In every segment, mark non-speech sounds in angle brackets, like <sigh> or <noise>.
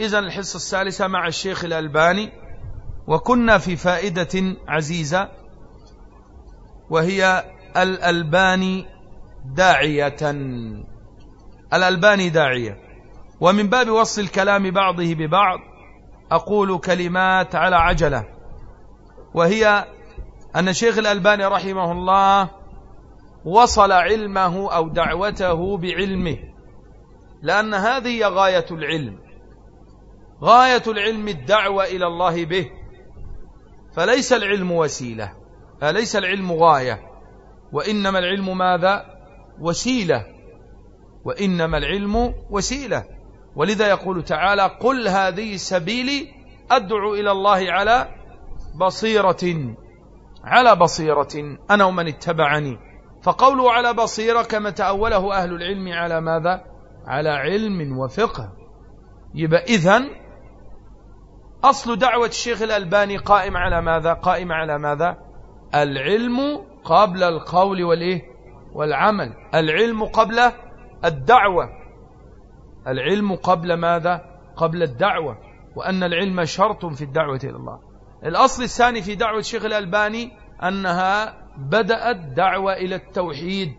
إذا الحصة الثالثة مع الشيخ الألباني وكنا في فائدة عزيزة وهي الألباني داعية. الألباني داعية. ومن باب وصل الكلام بعضه ببعض أقول كلمات على عجلة. وهي أن شيخ الألباني رحمه الله وصل علمه أو دعوته بعلمه لأن هذه غاية العلم. غاية العلم الدعوة إلى الله به. فليس العلم وسيلة فليس العلم غاية. وإنما العلم ماذا؟ وسيلة. وإنما العلم وسيلة. ولذا يقول تعالى قل هذه سبيلي أدعو إلى الله على بصيرة على بصيرة أنا ومن اتبعني. فقوله على بصيرة كما تأوله أهل العلم على ماذا؟ على علم وفقه. يبقى إذن أصل دعوة الشيخ الألباني قائم على ماذا؟ قائم على ماذا؟ العلم قبل القول والإيه؟ والعمل. العلم قبل الدعوة. العلم قبل ماذا؟ قبل الدعوة. وأن العلم شرط في الدعوة إلى الله. الأصل الثاني في دعوة الشيخ الألباني أنها بدأت دعوة إلى التوحيد.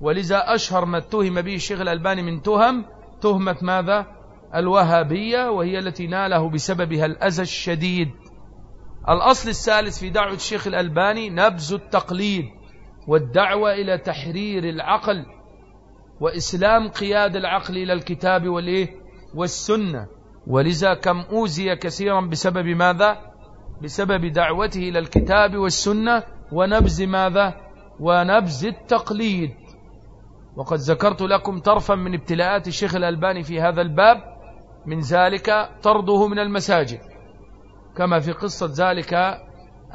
ولذا أشهر ما اتهم به الشيخ الألباني من تهم تهمة ماذا؟ الوهابية وهي التي ناله بسببها الأذى الشديد. الأصل الثالث في دعوة الشيخ الألباني نبذ التقليد والدعوة إلى تحرير العقل وإسلام قياد العقل إلى الكتاب والإيه؟ والسنة. ولذا كم أوزي كثيرا بسبب ماذا؟ بسبب دعوته إلى الكتاب والسنة ونبذ ماذا؟ ونبذ التقليد. وقد ذكرت لكم طرفا من ابتلاءات الشيخ الألباني في هذا الباب من ذلك طرده من المساجد كما في قصة ذلك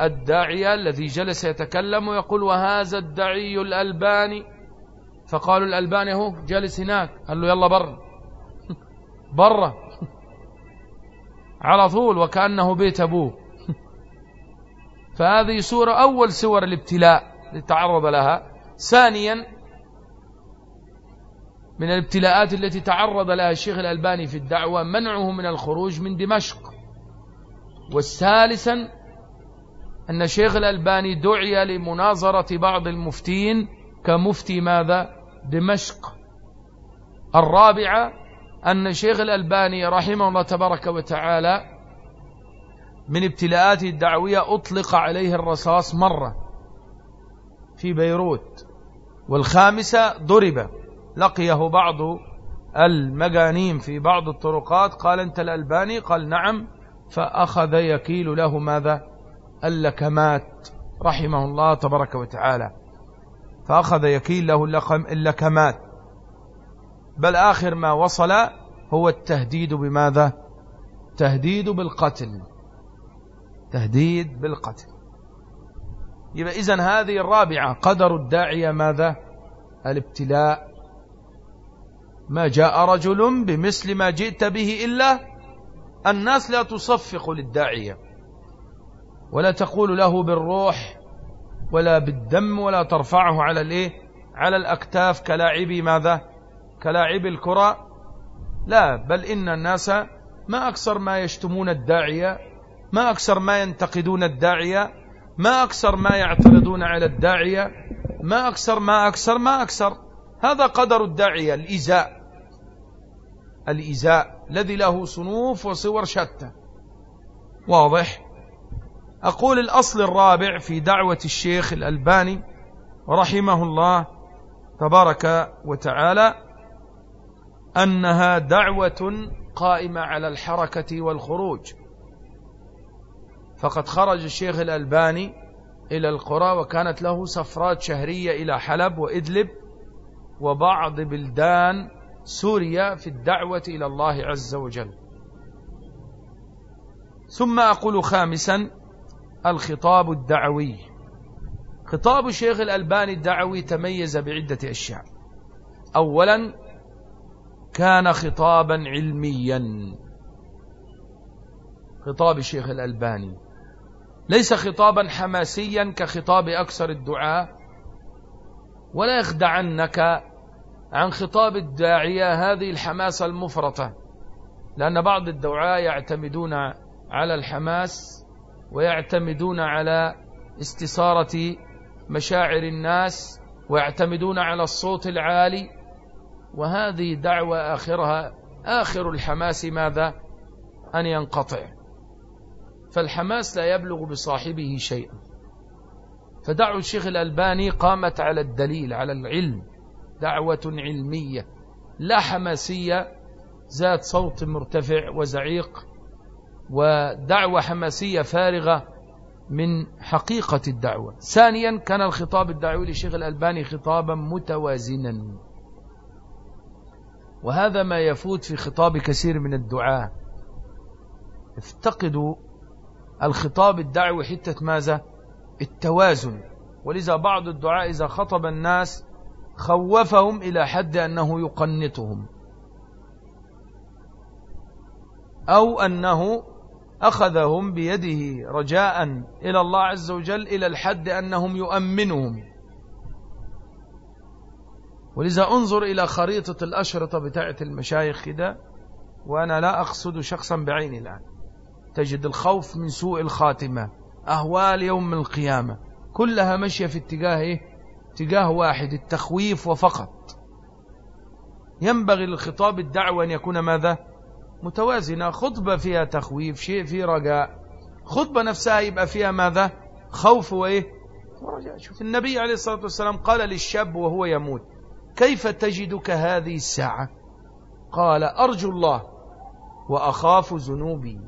الداعية الذي جلس يتكلم ويقول وهذا الدعي الألباني. فقالوا الألباني هو جالس هناك. قال له يلا بر برا. <laughs> <laughs> على طول وكأنه بيت أبوه. <laughs> فهذه سورة أول سور الابتلاء تعرض لها. ثانيا من الابتلاءات التي تعرض لها الشيخ الألباني في الدعوة منعه من الخروج من دمشق. والثالثا أن الشيخ الألباني دعي لمناظرة بعض المفتين كمفتي ماذا؟ دمشق. الرابعة أن الشيخ الألباني رحمه الله تبارك وتعالى من ابتلاءاته الدعوية أطلق عليه الرصاص مرة في بيروت. والخامسة ضرب. لقيه بعض المجانين في بعض الطرقات. قال أنت الألباني؟ قال نعم. فأخذ يكيل له ماذا؟ اللكمات رحمه الله تبارك وتعالى. فأخذ يكيل له اللكمات. بل آخر ما وصل هو التهديد بماذا؟ تهديد بالقتل. تهديد بالقتل. يبقى هذه الرابعة قدر الداعية ماذا؟ الابتلاء. ما جاء رجل بمثل ما جئت به إلا الناس لا تصفق للداعية ولا تقول له بالروح ولا بالدم ولا ترفعه على الإيه؟ على الأكتاف كلاعب ماذا؟ كلاعب الكرة. لا بل إن الناس ما أكثر ما يشتمون الداعية ما أكثر ما ينتقدون الداعية ما أكثر ما يعترضون على الداعية ما أكثر ما أكثر ما أكثر. هذا قدر الداعية الإزاء. الإزاء الذي له صنوف وصور شتى. واضح؟ أقول الأصل الرابع في دعوة الشيخ الألباني رحمه الله تبارك وتعالى أنها دعوة قائمة على الحركة والخروج. فقد خرج الشيخ الألباني إلى القرى وكانت له سفرات شهرية إلى حلب وإدلب وبعض بلدان سوريا في الدعوة إلى الله عز وجل. ثم أقول خامسا الخطاب الدعوي. خطاب الشيخ الألباني الدعوي تميز بعدة أشياء. أولا كان خطابا علميا. خطاب الشيخ الألباني. ليس خطابا حماسيا كخطاب أكثر الدعاء. ولا يخدعنك عن خطاب الداعية هذه الحماسة المفرطة لأن بعض الدعاء يعتمدون على الحماس ويعتمدون على استثارة مشاعر الناس ويعتمدون على الصوت العالي وهذه دعوة آخرها آخر الحماس ماذا؟ أن ينقطع. فالحماس لا يبلغ بصاحبه شيئا. فدعوة الشيخ الألباني قامت على الدليل على العلم دعوة علمية لا حماسية ذات صوت مرتفع وزعيق ودعوة حماسية فارغة من حقيقة الدعوة. ثانيا كان الخطاب الدعوي للشيخ الألباني خطابا متوازنا. وهذا ما يفوت في خطاب كثير من الدعاء افتقدوا الخطاب الدعوي حتة ماذا؟ التوازن. ولذا بعض الدعاء إذا خطب الناس خوفهم إلى حد أنه يقنطهم. أو أنه أخذهم بيده رجاء إلى الله عز وجل إلى الحد أنهم يؤمنهم. ولذا انظر إلى خريطة الأشرطة بتاعة المشايخ كده وأنا لا أقصد شخصا بعيني الآن. تجد الخوف من سوء الخاتمة أهوال يوم القيامة كلها ماشية في اتجاه إيه؟ اتجاه واحد التخويف وفقط. ينبغي للخطاب الدعوة أن يكون ماذا؟ متوازنة. خطبة فيها تخويف شيء فيه رجاء. خطبة نفسها يبقى فيها ماذا؟ خوف وإيه؟ ورجاء شوف النبي عليه الصلاة والسلام قال للشاب وهو يموت كيف تجدك هذه الساعة؟ قال أرجو الله وأخاف ذنوبي.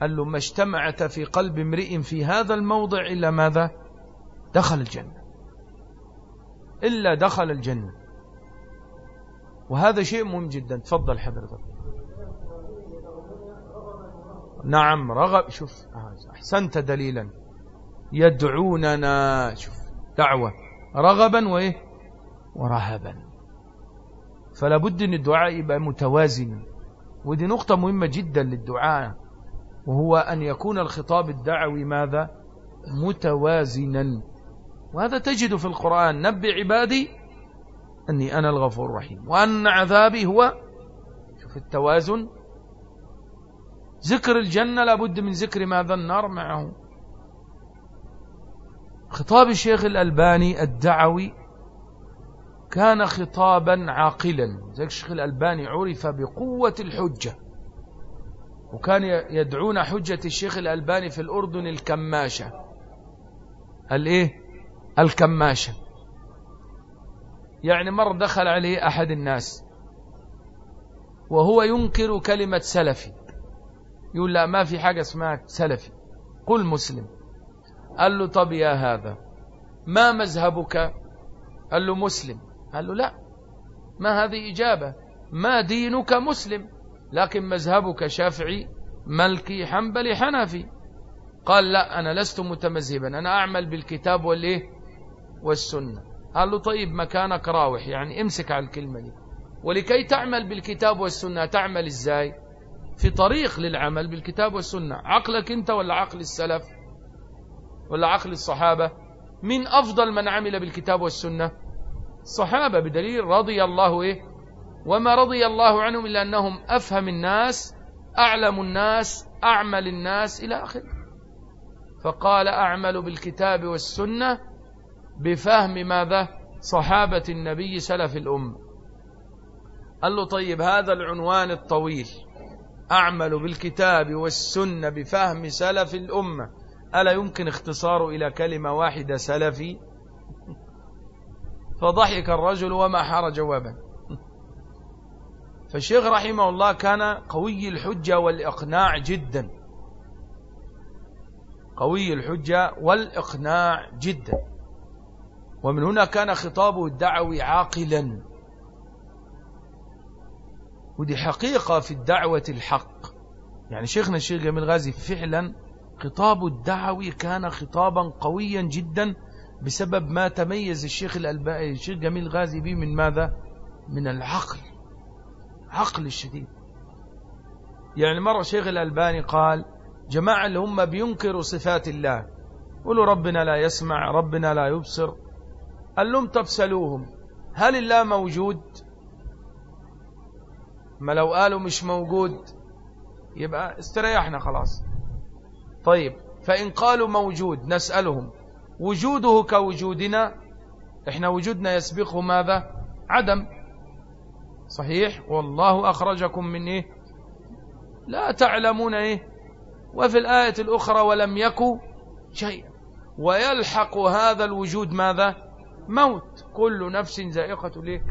قال له ما اجتمعت في قلب امرئ في هذا الموضع إلا ماذا؟ دخل الجنة. إلا دخل الجنة. وهذا شيء مهم جدا. تفضل حضرتك. نعم رغب شوف أحسنت دليلا. يدعوننا شوف دعوة. رغبا وإيه؟ ورهبا. فلا بد أن الدعاء يبقى متوازن ودي نقطة مهمة جدا للدعاء وهو أن يكون الخطاب الدعوي ماذا؟ متوازنا. وهذا تجد في القرآن. نبي عبادي أني أنا الغفور الرحيم. وأن عذابي هو شوف التوازن. ذكر الجنة لابد من ذكر ماذا النار معه. خطاب الشيخ الألباني الدعوي كان خطابا عاقلا. الشيخ الألباني عرف بقوة الحجة. وكان يدعون حجة الشيخ الألباني في الأردن الكماشة. الايه الكماشة. يعني مرة دخل عليه أحد الناس وهو ينكر كلمة سلفي. يقول لا ما في حاجة اسمها سلفي. قل مسلم. قال له طب يا هذا ما مذهبك؟ قال له مسلم. قال له لا ما هذه إجابة. ما دينك مسلم لكن مذهبك شافعي ملكي حنبلي حنفي. قال لا أنا لست متمذهبا. أنا أعمل بالكتاب والإيه؟ والسنة. قال له طيب مكانك راوح يعني امسك على الكلمة دي. ولكي تعمل بالكتاب والسنة تعمل إزاي؟ في طريق للعمل بالكتاب والسنة. عقلك أنت ولا عقل السلف؟ ولا عقل الصحابة؟ من أفضل من عمل بالكتاب والسنة؟ الصحابة بدليل رضي الله إيه؟ وما رضي الله عنهم إلا أنهم أفهم الناس أعلم الناس أعمل الناس إلى آخره. فقال أعمل بالكتاب والسنة بفهم ماذا صحابة النبي سلف الأمة. قال له طيب هذا العنوان الطويل. أعمل بالكتاب والسنة بفهم سلف الأمة. ألا يمكن اختصاره إلى كلمة واحدة سلفي؟ فضحك الرجل وما حار جوابا فالشيخ رحمه الله كان قوي الحجة والإقناع جدا. قوي الحجة والإقناع جدا. ومن هنا كان خطابه الدعوي عاقلا. ودي حقيقة في الدعوة الحق. يعني شيخنا الشيخ جميل غازي فعلا خطابه الدعوي كان خطابا قويا جدا بسبب ما تميز الشيخ الألباني الشيخ جميل غازي به من ماذا؟ من العقل عقل الشديد. يعني مرة شيخ الألباني قال جماعة اللي هم بينكروا صفات الله. قولوا ربنا لا يسمع ربنا لا يبصر. قال لهم تفسلوهم هل الله موجود؟ ما لو قالوا مش موجود يبقى استريحنا خلاص. طيب فإن قالوا موجود نسألهم وجوده كوجودنا إحنا وجودنا يسبقه ماذا؟ عدم. صحيح؟ والله أخرجكم من إيه؟ لا تعلمون إيه؟ وفي الآية الأخرى ولم يكن شيء ويلحق هذا الوجود ماذا؟ موت. كل نفس زائقة ليه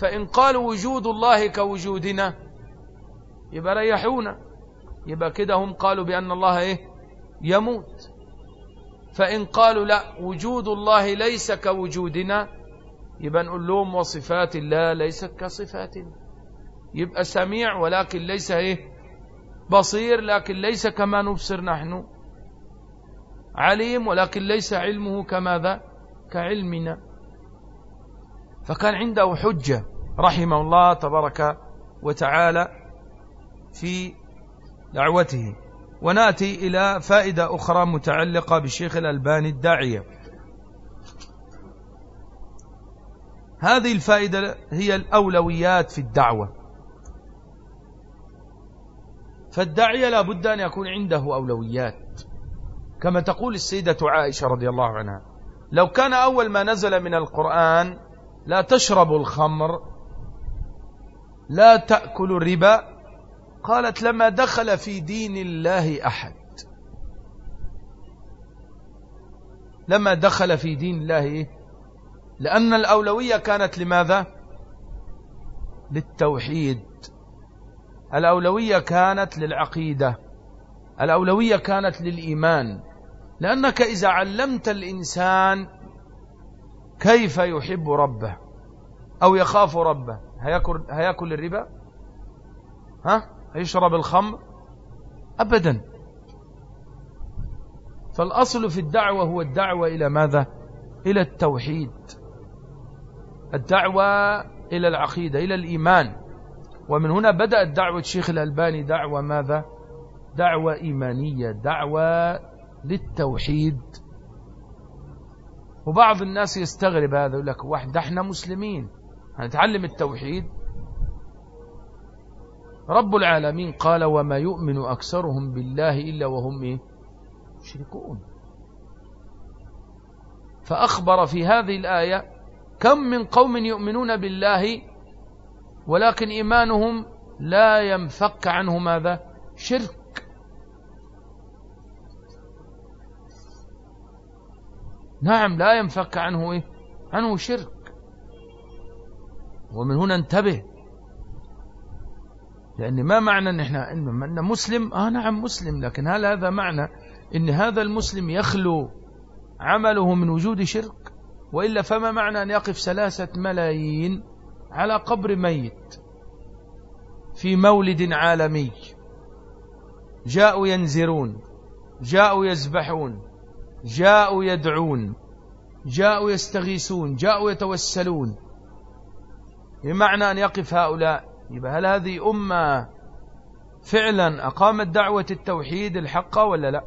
فإن قالوا وجود الله كوجودنا يبقى ريحونا. يبقى كده هم قالوا بأن الله إيه؟ يموت. فإن قالوا لا وجود الله ليس كوجودنا يبقى نقول لهم وصفات الله ليست كصفاتنا. يبقى سميع ولكن ليس إيه؟ بصير لكن ليس كما نبصر نحن. عليم ولكن ليس علمه كماذا؟ كعلمنا. فكان عنده حجة رحمه الله تبارك وتعالى في دعوته. ونأتي إلى فائدة أخرى متعلقة بالشيخ الألباني الداعية. هذه الفائدة هي الأولويات في الدعوة. فالداعية لا بد أن يكون عنده أولويات. كما تقول السيدة عائشة رضي الله عنها. لو كان أول ما نزل من القرآن لا تشرب الخمر لا تأكل الربا قالت لما دخل في دين الله أحد. لما دخل في دين الله؟ لأن الأولوية كانت لماذا؟ للتوحيد. الأولوية كانت للعقيدة. الأولوية كانت للإيمان. لأنك إذا علمت الإنسان كيف يحب ربه أو يخاف ربه هيأكل, هيأكل الربا؟ ها؟ هيشرب الخمر؟ أبدا. فالأصل في الدعوة هو الدعوة إلى ماذا؟ إلى التوحيد. الدعوة إلى العقيدة إلى الإيمان. ومن هنا بدأت دعوة الشيخ الألباني دعوة ماذا؟ دعوة إيمانية دعوة للتوحيد. وبعض الناس يستغرب هذا يقول لك واحد إحنا مسلمين هنتعلم التوحيد. رب العالمين قال وما يؤمن أكثرهم بالله إلا وهم إيه؟ مشركون. فأخبر في هذه الآية كم من قوم يؤمنون بالله ولكن إيمانهم لا ينفك عنه ماذا؟ شرك. نعم لا ينفك عنه إيه؟ عنه شرك. ومن هنا انتبه. لأن ما معنى أن إحنا إن مسلم آه نعم مسلم لكن هل هذا معنى أن هذا المسلم يخلو عمله من وجود شرك؟ وإلا فما معنى أن يقف ثلاثة ملايين على قبر ميت في مولد عالمي؟ جاءوا ينزرون جاءوا يذبحون جاءوا يدعون جاءوا يستغيثون جاءوا يتوسلون. بمعنى أن يقف هؤلاء. يبقى هل هذه أمة فعلا أقامت دعوة التوحيد الحقة ولا لا؟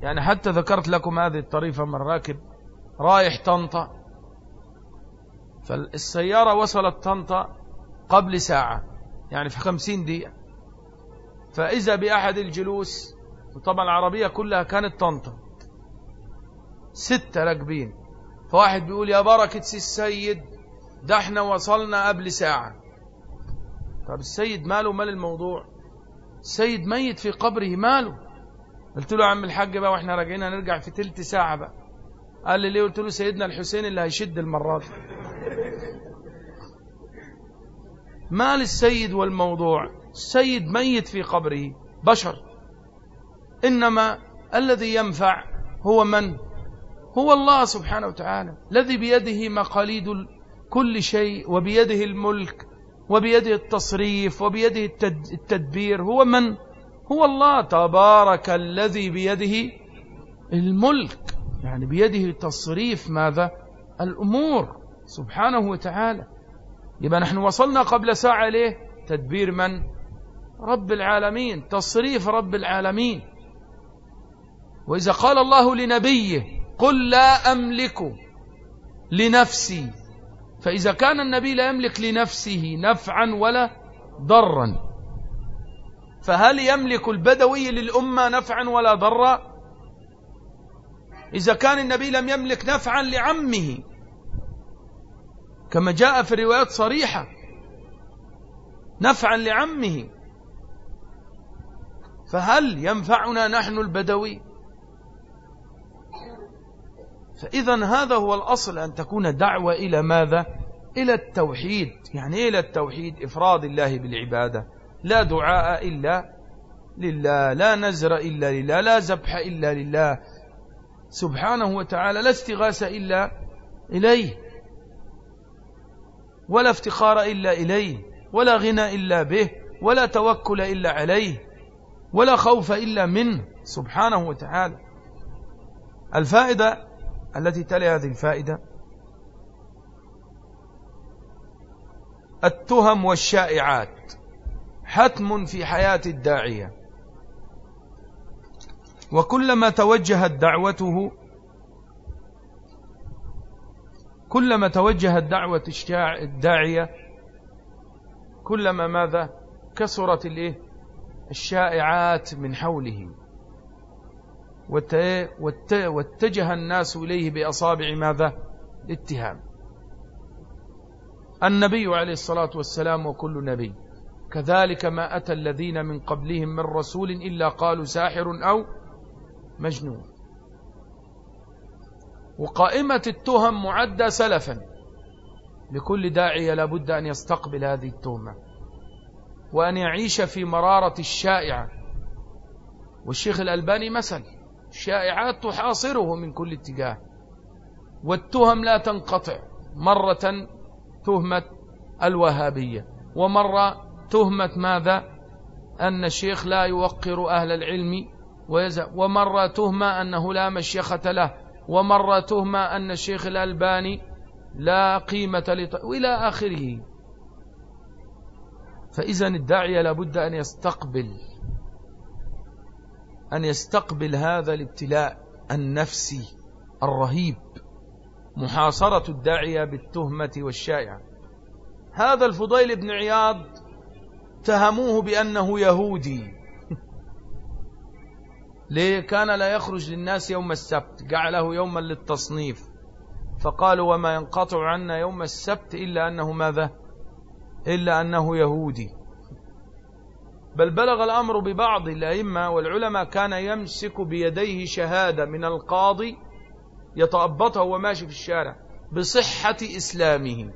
يعني حتى ذكرت لكم هذه الطريفة من راكب رايح طنطا فالسيارة وصلت طنطا قبل ساعة يعني في خمسين دقيقة. فإذا بأحد الجلوس وطبعا العربية كلها كانت طنطا. ستة راكبين. فواحد بيقول يا بركة السيد ده إحنا وصلنا قبل ساعة. طب السيد ماله؟ مال الموضوع. السيد ميت في قبره ماله. قلت له يا عم الحاج بقى وإحنا راجعين هنرجع في تلت ساعة بقى. قال لي ليه؟ قلت له سيدنا الحسين اللي هيشد المرات مال السيد والموضوع؟ السيد ميت في قبره. بشر. إنما الذي ينفع هو من؟ هو الله سبحانه وتعالى الذي بيده مقاليد كل شيء وبيده الملك وبيده التصريف وبيده التدبير هو من؟ هو الله تبارك الذي بيده الملك يعني بيده تصريف ماذا؟ الأمور سبحانه وتعالى. يبقى نحن وصلنا قبل ساعة ليه؟ تدبير من؟ رب العالمين تصريف رب العالمين. وإذا قال الله لنبيه قل لا أملك لنفسي. فإذا كان النبي لا يملك لنفسه نفعا ولا ضرا فهل يملك البدوي للأمة نفعا ولا ضرا؟ إذا كان النبي لم يملك نفعا لعمه كما جاء في الروايات صريحة نفعا لعمه فهل ينفعنا نحن البدوي؟ فإذا هذا هو الأصل أن تكون دعوة إلى ماذا؟ إلى التوحيد. يعني إيه إلى التوحيد؟ إفراد الله بالعبادة. لا دعاء إلا لله لا نزر إلا لله لا ذبح إلا لله. سبحانه وتعالى لا استغاثة إلا إليه ولا افتخار إلا إليه ولا غنى إلا به ولا توكل إلا عليه ولا خوف إلا منه. سبحانه وتعالى. الفائدة التي تلي هذه الفائدة؟ التهم والشائعات. حتم في حياة الداعية. وكلما توجهت دعوته كلما توجهت دعوة الداعية كلما ماذا؟ كثرت الإيه؟ الشائعات من حوله. واتجه الناس إليه بأصابع ماذا؟ اتهام. النبي عليه الصلاة والسلام وكل نبي. كذلك ما أتى الذين من قبلهم من رسول إلا قالوا ساحر أو مجنون. وقائمة التهم معدة سلفا. لكل داعية لابد أن يستقبل هذه التهمة. وأن يعيش في مرارة الشائعة. والشيخ الألباني مثل. الشائعات تحاصره من كل اتجاه. والتهم لا تنقطع. مرة تهمة الوهابية. ومرة تهمة ماذا؟ أن الشيخ لا يوقر أهل العلم ومرة تهمة أنه لا مشيخة له. ومرة تهمة أن الشيخ الألباني لا قيمة لط... وإلى آخره. فإذا الداعية لابد أن يستقبل. أن يستقبل هذا الابتلاء النفسي الرهيب محاصرة الداعية بالتهمة والشائعة. هذا الفضيل بن عياض اتهموه بأنه يهودي. <laughs> ليه؟ كان لا يخرج للناس يوم السبت جعله يوما للتصنيف. فقالوا وما ينقطع عنا يوم السبت إلا أنه ماذا؟ إلا أنه يهودي. بل بلغ الأمر ببعض الأئمة والعلماء كان يمسك بيديه شهادة من القاضي يتأبطه وماشي في الشارع بصحة إسلامه.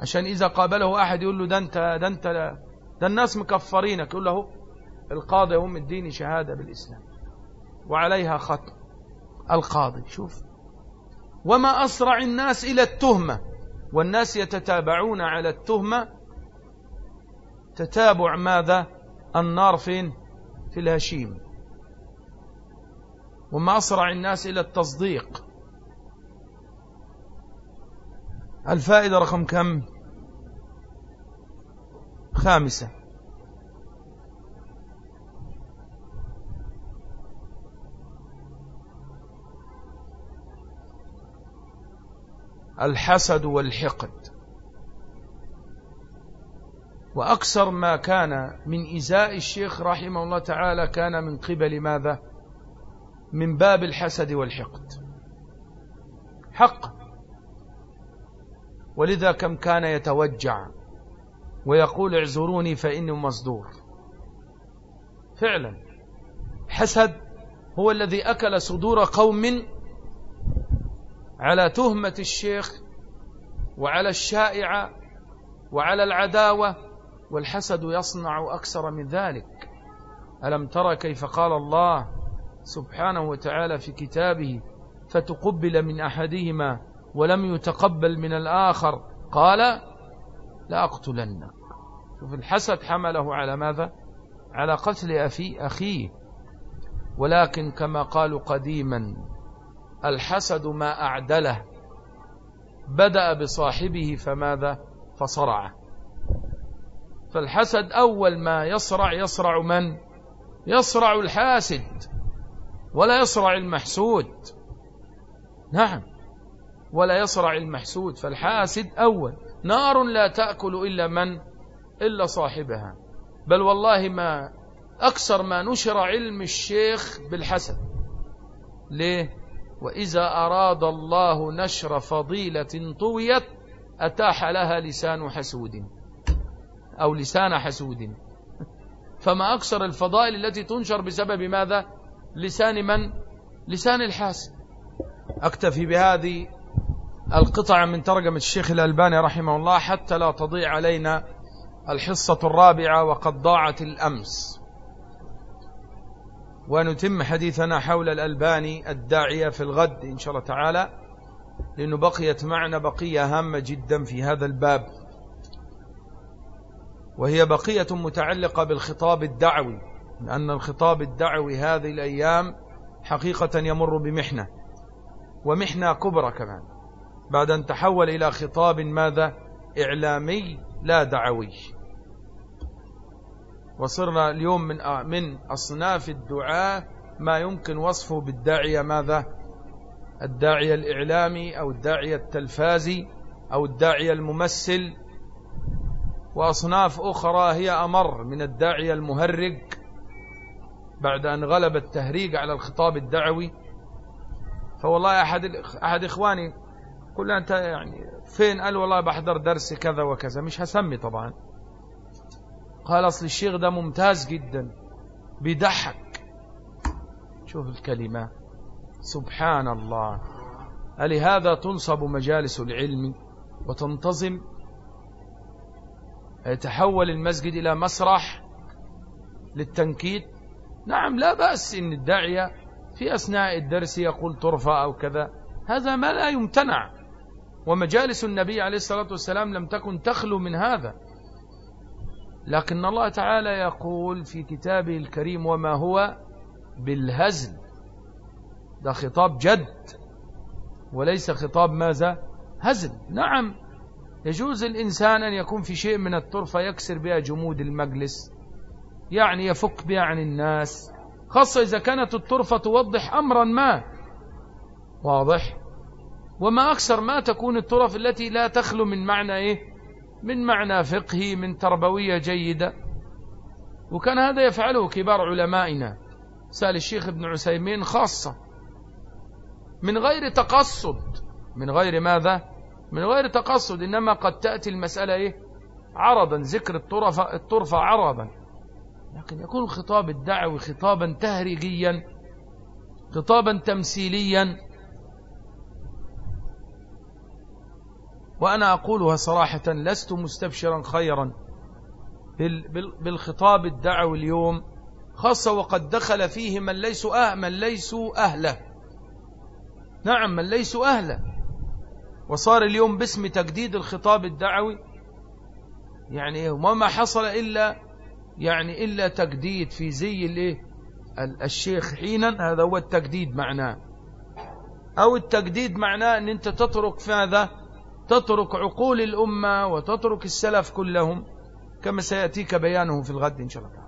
عشان إذا قابله أحد يقول له ده أنت ده أنت ده الناس مكفرينك يقول له القاضي هم الدين شهادة بالإسلام وعليها ختم القاضي شوف. وما أسرع الناس إلى التهمة والناس يتتابعون على التهمة تتابع ماذا؟ النار فين؟ في الهشيم. وما أسرع الناس إلى التصديق. الفائدة رقم كم؟ خامسة. الحسد والحقد. وأكثر ما كان من إزاء الشيخ رحمه الله تعالى كان من قبل ماذا؟ من باب الحسد والحقد. حق. ولذا كم كان يتوجع ويقول اعذروني فإني مصدور. فعلا. حسد هو الذي أكل صدور قوم على تهمة الشيخ وعلى الشائعة وعلى العداوة والحسد يصنع أكثر من ذلك. ألم ترى كيف قال الله سبحانه وتعالى في كتابه فتقبل من أحدهما ولم يتقبل من الآخر؟ قال لأقتلنك شوف الحسد حمله على ماذا؟ على قتل أفي أخيه. ولكن كما قالوا قديما الحسد ما أعدله بدأ بصاحبه فماذا؟ فصرعه. فالحسد أول ما يصرع يصرع من؟ يصرع الحاسد ولا يصرع المحسود. نعم ولا يصرع المحسود فالحاسد أول. نار لا تأكل إلا من؟ إلا صاحبها. بل والله ما أكثر ما نشر علم الشيخ بالحسد. ليه؟ وإذا أراد الله نشر فضيلة طويت أتاح لها لسان حسود. أو لسان حسود. فما أكثر الفضائل التي تنشر بسبب ماذا؟ لسان من؟ لسان الحاسد أكتفي بهذه القطع من ترجمة الشيخ الألباني رحمه الله حتى لا تضيع علينا الحصة الرابعة وقد ضاعت الأمس. ونتم حديثنا حول الألباني الداعية في الغد إن شاء الله تعالى لأنه بقيت معنا بقية هامة جدا في هذا الباب. وهي بقية متعلقة بالخطاب الدعوي لأن الخطاب الدعوي هذه الأيام حقيقة يمر بمحنة ومحنة كبرى كمان بعد أن تحول إلى خطاب ماذا؟ إعلامي لا دعوي. وصرنا اليوم من من أصناف الدعاء ما يمكن وصفه بالداعية ماذا؟ الداعية الإعلامي أو الداعية التلفازي أو الداعية الممثل وأصناف أخرى هي أمر من الداعية المهرج بعد أن غلب التهريج على الخطاب الدعوي. فوالله أحد, أحد إخواني قل أنت يعني فين؟ قال والله بحضر درس كذا وكذا مش هسمي طبعا. قال أصل الشيخ ده ممتاز جدا بيضحك. شوف الكلمة. سبحان الله. ألهذا تنصب مجالس العلم وتنتظم يتحول المسجد إلى مسرح للتنكيد. نعم لا بأس إن الداعية في أثناء الدرس يقول ترفع أو كذا. هذا ما لا يمتنع. ومجالس النبي عليه الصلاة والسلام لم تكن تخلو من هذا. لكن الله تعالى يقول في كتابه الكريم وما هو بالهزل. ده خطاب جد وليس خطاب ماذا؟ هزل. نعم يجوز الإنسان أن يكون في شيء من الطرفة يكسر بها جمود المجلس يعني يفك بها عن الناس خاصة إذا كانت الطرفة توضح أمرا ما. واضح؟ وما أكثر ما تكون الطرف التي لا تخلو من معنى إيه؟ من معنى فقهي من تربوية جيدة. وكان هذا يفعله كبار علمائنا سأل الشيخ ابن عسيمين خاصة. من غير تقصد من غير ماذا؟ من غير تقصد إنما قد تأتي المسألة إيه؟ عرضا ذكر الطرفة, الطرفة عرضا. لكن يكون الخطاب الدعوي خطابا تهريجيا خطابا تمثيليا. وأنا أقولها صراحة لست مستبشرا خيرا بالخطاب الدعوي اليوم خاصة وقد دخل فيه من ليسوا أه من ليسوا أهله. نعم من ليسوا أهله. وصار اليوم باسم تجديد الخطاب الدعوي. يعني وما حصل إلا يعني إلا تجديد في زي الإيه؟ الشيخ حينا. هذا هو التجديد معناه. أو التجديد معناه أن أنت تترك ماذا تترك عقول الأمة وتترك السلف كلهم كما سيأتيك بيانه في الغد إن شاء الله.